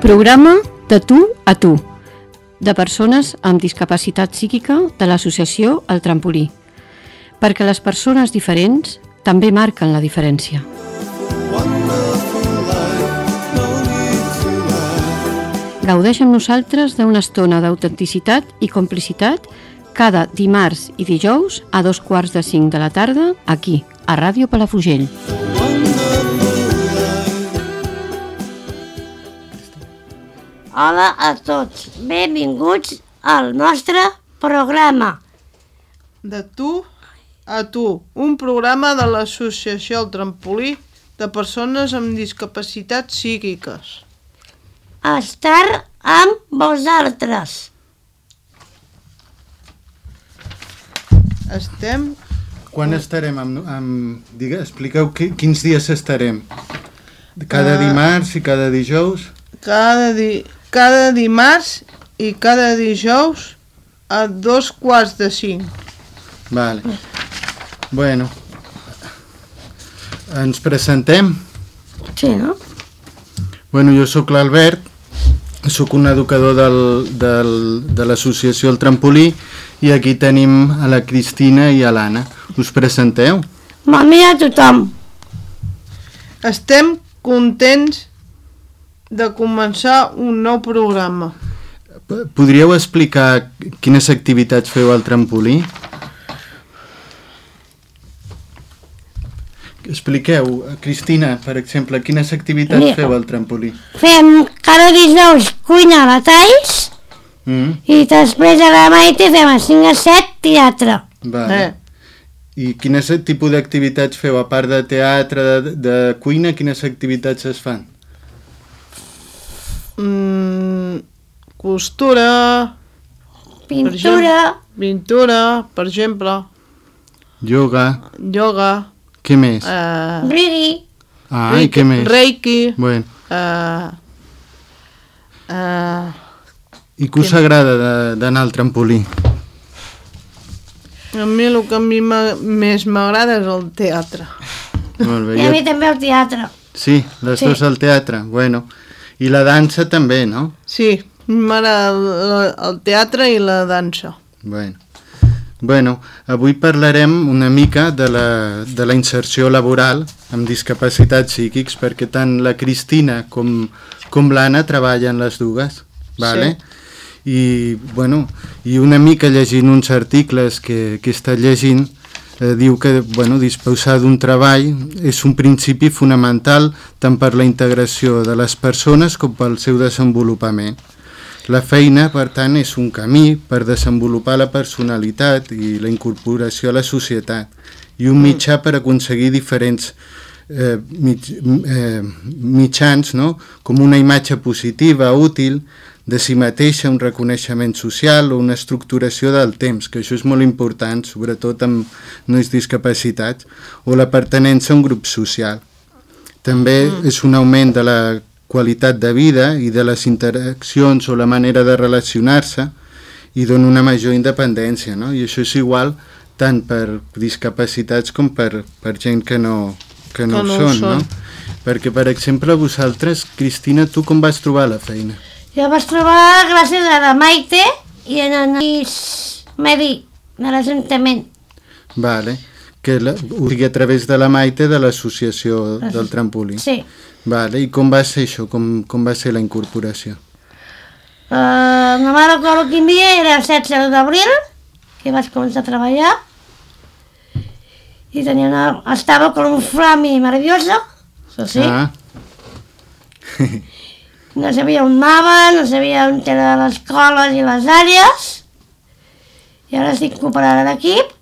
Programa de tu a tu, de persones amb discapacitat psíquica de l'associació El Trampolí, perquè les persones diferents també marquen la diferència. Gaudeix amb nosaltres d'una estona d'autenticitat i complicitat cada dimarts i dijous a dos quarts de cinc de la tarda aquí, a Ràdio Palafrugell. Hola a tots, benvinguts al nostre programa. De tu a tu, un programa de l'associació El Trampolí de persones amb discapacitats psíquiques. Estar amb vosaltres. Estem... Quan estarem amb... amb digue, expliqueu qui, quins dies estarem. Cada Ah. dimarts i cada dijous? Cada, di... cada dimarts i cada dijous a dos quarts de cinc. Vale. Bueno. Ens presentem? Sí, no? Bueno, jo sóc l'Albert, sóc un educador del, del, de l'associació El Trampolí i aquí tenim a la Cristina i a l'Anna. Us presenteu? Bon dia a tothom. Estem contents de començar un nou programa. Podríeu explicar quines activitats feu al trampolí? Expliqueu, Cristina, per exemple, quines activitats Mira. feu al trampolí? Fem cada dijous cuina a la Talls Mm? i després a la Maite fem a 5 a 7 teatre. Vale. Eh, I quines tipus d'activitats feu? A part de teatre, de, de cuina, quines activitats es fan? Mm, costura, Pintura, pintura, per exemple, Yoga, yoga, què més? eh, rigui, Ah, i què més? reiki, Bueno, eh, eh, i què us agrada de- d'anar al trampolí? a mi el que a mi més m'agrada és el teatre. Molt bé. i a mi també el teatre. Sí, les Sí. dues al teatre, bueno. I la dansa també, no? Sí, m'agrada el, teatre i la dansa. Bueno. Bueno, avui parlarem una mica de la, de la inserció laboral amb discapacitats psíquics perquè tant la Cristina com, com l'Anna treballen les dues, vale? I, bueno, i una mica llegint uns articles que, que he estat llegint eh, diu que bueno, disposar d'un treball és un principi fonamental tant per la integració de les persones com pel seu desenvolupament. La feina, per tant, és un camí per desenvolupar la personalitat i la incorporació a la societat i un mitjà per aconseguir diferents eh, mig, eh, mitjans, no? com una imatge positiva, útil, de si mateixa, un reconeixement social o una estructuració del temps, que això és molt important, sobretot amb nois discapacitats, o la pertenença a un grup social. També mm. és un augment de la qualitat de vida i de les interaccions o la manera de relacionar-se i dona una major independència, no? I això és igual tant per discapacitats com per, per gent que no, que no, Que no ho ho són, no? són. Perquè, per exemple, vosaltres, Cristina, tu com vas trobar la feina? Jo vaig trobar gràcies a la Maite i en el Medi de l'Ajuntament. Vale. Que la, ho digui a través de la Maite de l'associació del trampolí. Sí. Vale. I com va ser això? Com, com va ser la incorporació? Uh, no me'n recordo quin dia, era el 16 d'abril, que vaig començar a treballar. I tenia una... estava com un flami nerviosa, això sí. Ah, No sabia on anava, no sabia on eren les escoles i les àrees. I ara estic cooperant a l'equip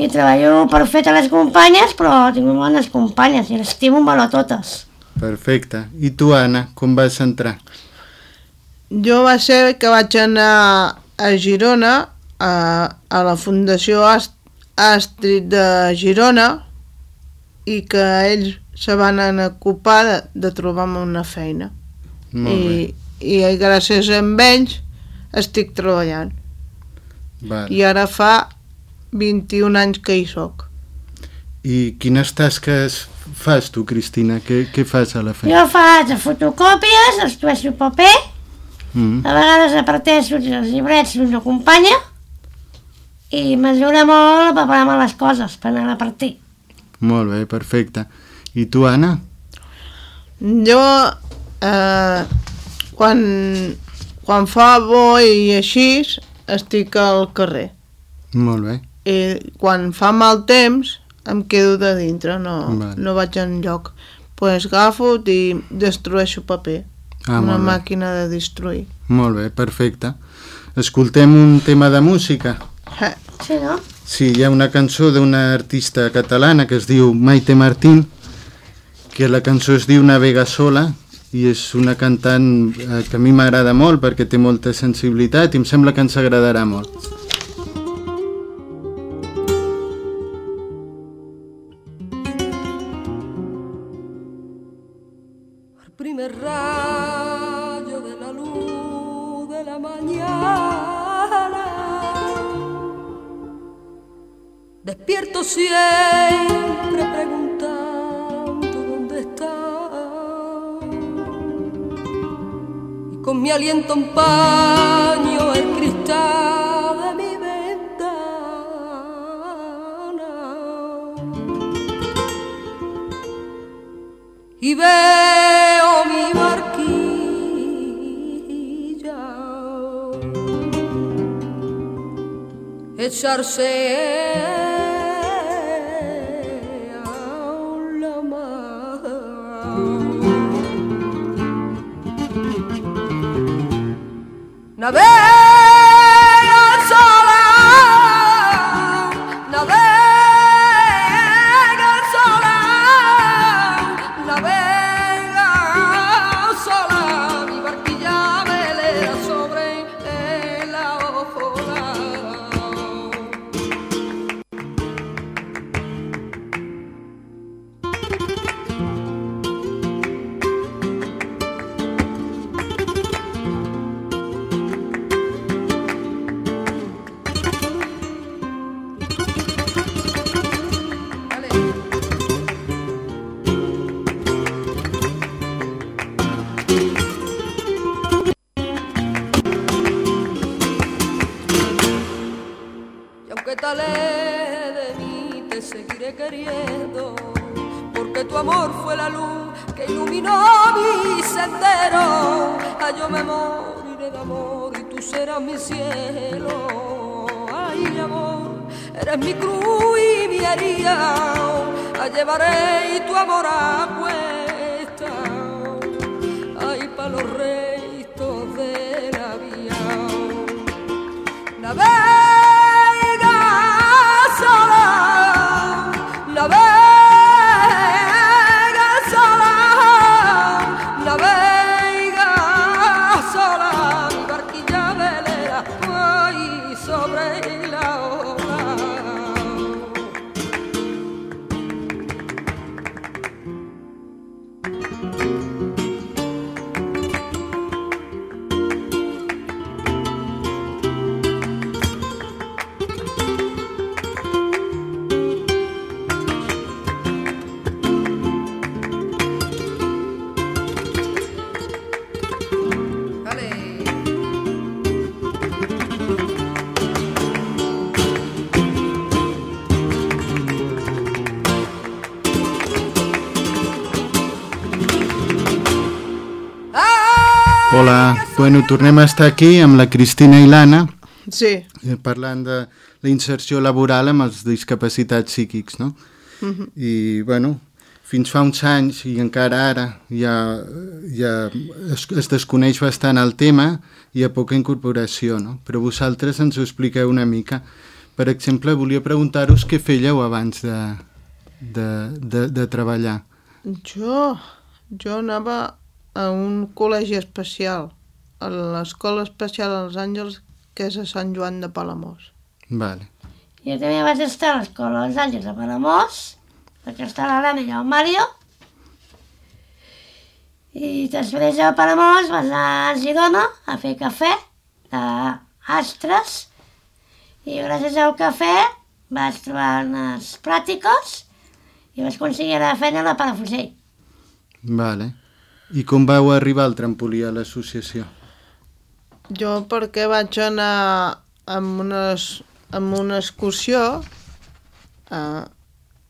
i treballo per fer a les companyes, però tinc bones companyes i les estimo molt a totes. perfecte. I tu, Anna, com vas entrar? Jo va ser que vaig anar a Girona, a, a la Fundació Ast Astrid de Girona, i que ells se van anar ocupar de, de trobar-me una feina. I, I gràcies a ells estic treballant. Vale. I ara fa 21 anys que hi soc. I quines tasques fas tu, Cristina? Què, què fas a la feina? Jo faig fotocòpies, estueixo paper, Mm. a vegades aparteixo els llibrets d'una companya i m'ajuda molt a preparar-me les coses per anar a partir. Molt bé, perfecte. I tu, Anna? Jo, eh, quan, quan fa bo i així, estic al carrer. Molt bé. I quan fa mal temps, em quedo de dintre, no, Vale. no vaig enlloc. pues agafo i destrueixo paper. Ah, una màquina de destruir. Molt bé, perfecte. Escoltem un tema de música. Sí, no? Sí, hi ha una cançó d'una artista catalana que es diu Maite Martín, que la cançó es diu Navega sola, i és una cantant eh, que a mi m'agrada molt perquè té molta sensibilitat i em sembla que ens agradarà molt. Con mi aliento empaño el cristal de mi ventana. Y veo mi barquilla echarse Navega Porque tu amor fue la luz que iluminó mi sendero. Ay, yo me moriré de amor y tú serás mi cielo. Ay, amor, eres mi cruz y mi herida. Ay, llevaré y tu amor a cuesta. Ay, pa' los Hola, bueno, tornem a estar aquí amb la Cristina i l'Anna Sí, eh, parlant de la inserció laboral amb els discapacitats psíquics, no? I, bueno, fins fa uns anys i encara ara ja, ja es, es desconeix bastant el tema i hi ha poca incorporació, no? Però vosaltres ens ho expliqueu una mica. Per exemple, volia preguntar-vos què fèieu abans de, de, de, de treballar. jo, jo anava a un col·legi especial, a l'escola especial als Àngels, que és a Sant Joan de Palamós. Vale. Jo també vaig estar a l'escola dels Àngels de Palamós, perquè està l'Anna i el Mario. I després de Palamós vaig anar a Girona a fer cafè d'astres i gràcies al cafè vaig trobar unes pràctiques i vaig aconseguir la feina a la Palafrugell. Vale. I com vau arribar al trampolí a l'associació? Jo perquè vaig anar amb, unes, amb una excursió a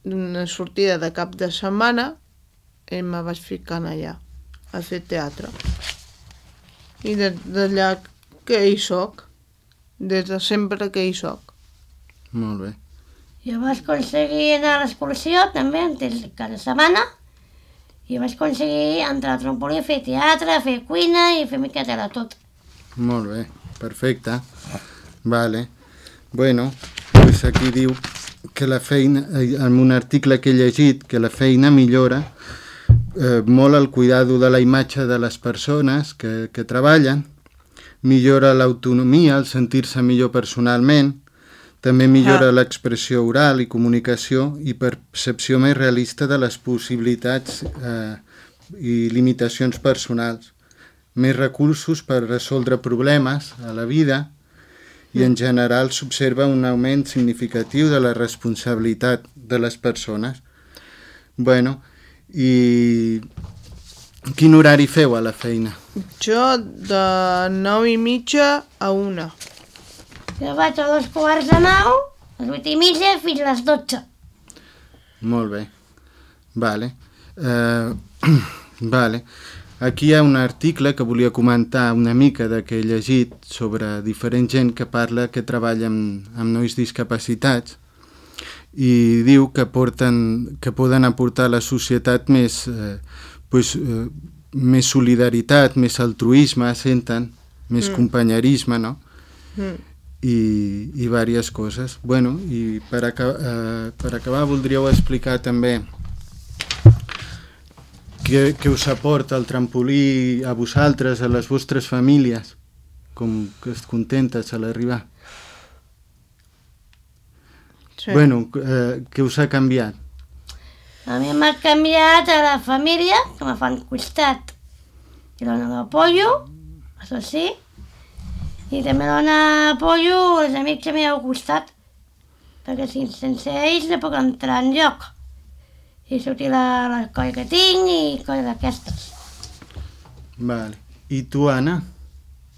una sortida de cap de setmana i me vaig ficar allà a fer teatre. I de- d'allà que hi soc, des de sempre que hi soc. Molt bé. Jo vaig aconseguir anar a l'excursió també, antes de cada setmana, i vaig aconseguir entrar al trampolí fer teatre, fer cuina i fer miqueta de tot. Molt bé, perfecte. Vale. Bueno, pues aquí diu que la feina, eh, en un article que he llegit, que la feina millora eh, molt el cuidado de la imatge de les persones que, que treballen, millora l'autonomia, el sentir-se millor personalment, també millora Ah. l'expressió oral i comunicació i percepció més realista de les possibilitats eh, i limitacions personals més recursos per resoldre problemes a la vida i en general s'observa un augment significatiu de la responsabilitat de les persones. Bueno, i quin horari feu a la feina? Jo de 9 i mitja a una. Jo vaig a dos quarts de nou, a les vuit i mitja, fins a les dotze. Molt bé. Vale. Uh, vale. Aquí hi ha un article que volia comentar una mica de que he llegit sobre diferent gent que parla que treballa amb, amb nois discapacitats i diu que, porten, que poden aportar a la societat més, eh, pues, eh, més solidaritat, més altruisme, senten, més mm. companyerisme, no? Mm. I, i diverses coses. Bueno, i per, aca eh, per acabar voldríeu explicar també què, què us aporta el trampolí a vosaltres, a les vostres famílies, com que es contentes a l'arribar. Sí. Bueno, eh, què us ha canviat? A mi m'ha canviat a la família, que me fan costat. I dona l'apollo, això sí. I també dona apollo als amics que m'hi heu costat. Perquè si, sense ells no puc entrar en lloc. I sortir la, la colla que tinc i coses d'aquestes. Vale. I tu, Anna,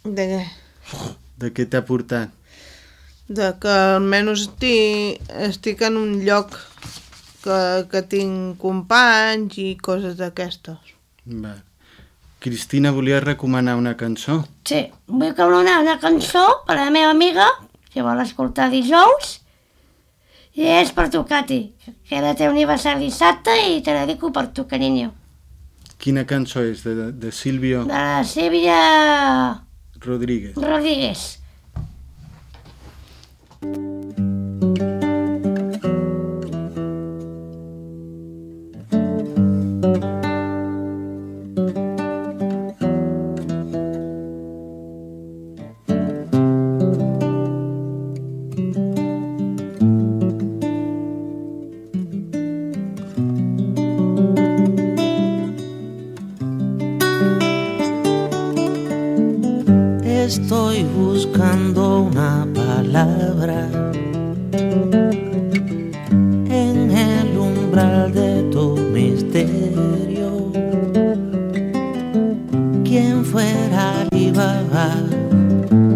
De què? de què t'ha portat? De que almenys estic, estic en un lloc que, que tinc companys i coses d'aquestes. Vale. Cristina, volia recomanar una cançó? Sí, vull que una, cançó per a la meva amiga, que vol escoltar dijous, i és per tu, Cati, que era teu aniversari dissabte i te la dedico per tu, carinyo. Quina cançó és? De, de Silvio De la Sílvia Rodríguez. Rodríguez. Estoy buscando una palabra en el umbral de tu misterio. ¿Quién fuera Alibaba?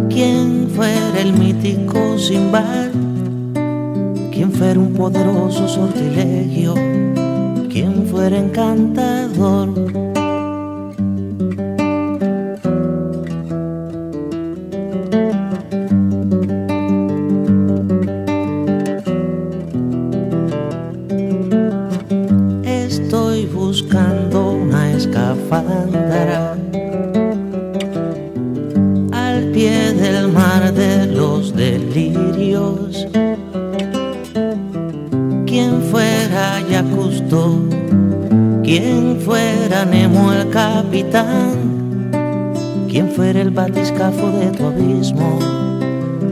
¿Quién fuera el mítico Simbar? ¿Quién fuera un poderoso sortilegio? ¿Quién fuera encantador? Capitán, quien fuera el batiscafo de tu abismo,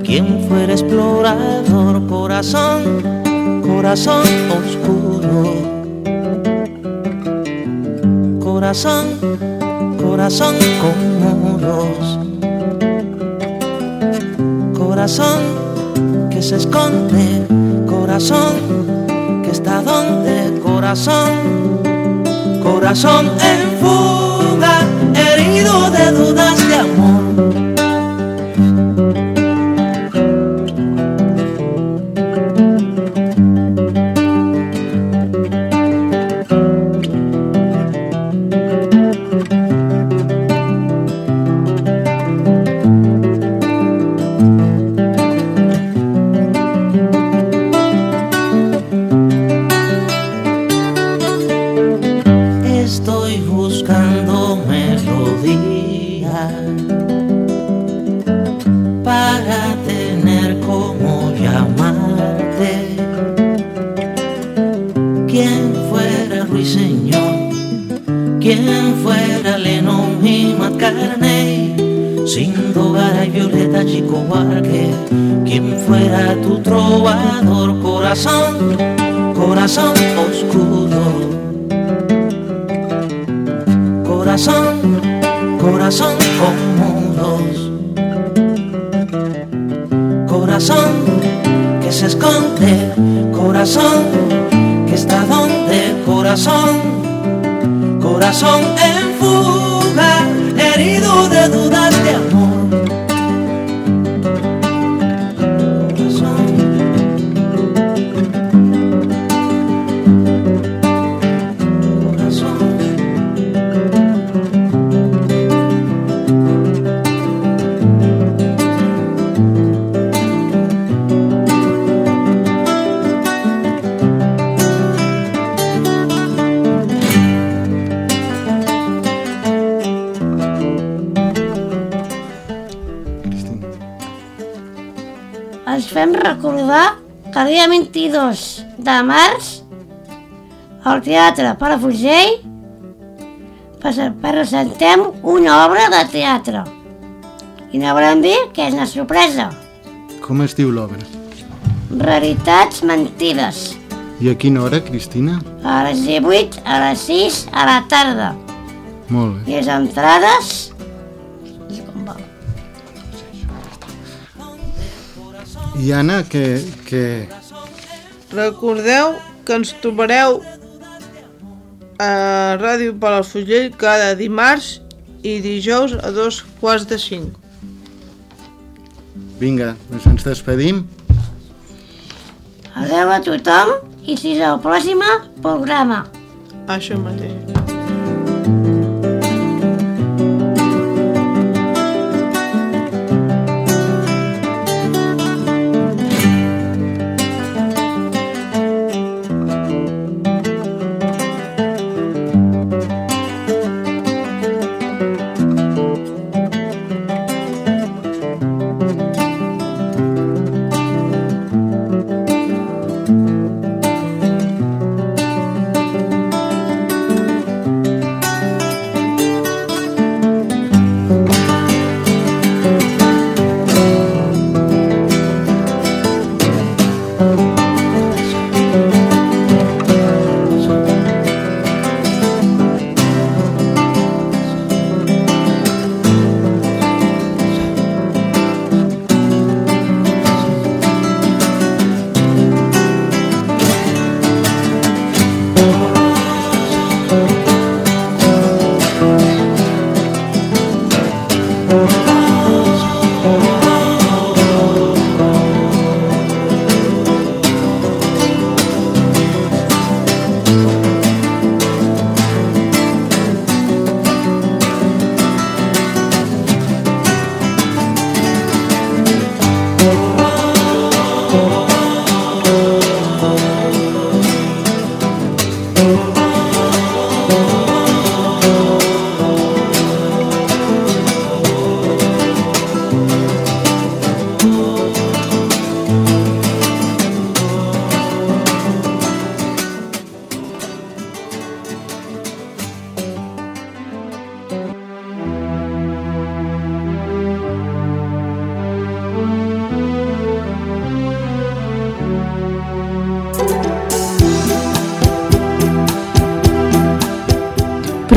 quien fuera explorador, corazón, corazón oscuro. Corazón, corazón con muros, corazón que se esconde, corazón que está donde, corazón corazón, en fuga, herido de dudas de amor. Corazón, oscuro corazón, corazón con. Corazón que se esconde, corazón que está donde, corazón, corazón en recordar que el dia 22 de març al Teatre Palafrugell prese- presentem una obra de teatre. I no volem dir que és una sorpresa. Com es diu l'obra? Realitats mentides. I a quina hora, Cristina? A les 18, a les 6, a la tarda. Molt bé. I les entrades... I Anna, que, que Recordeu que ens trobareu a Ràdio Palafrugell cada dimarts i dijous a dos quarts de cinc. vinga, doncs ens despedim. Adeu a tothom i fins al pròxim programa. Això mateix.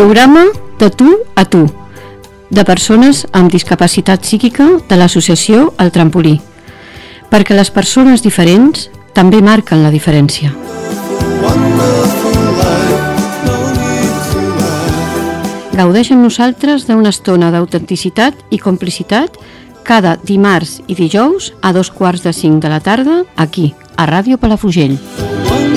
programa de tu a tu de persones amb discapacitat psíquica de l'associació El Trampolí perquè les persones diferents també marquen la diferència. Gaudeix amb nosaltres d'una estona d'autenticitat i complicitat cada dimarts i dijous a dos quarts de cinc de la tarda aquí, a Ràdio Palafrugell. One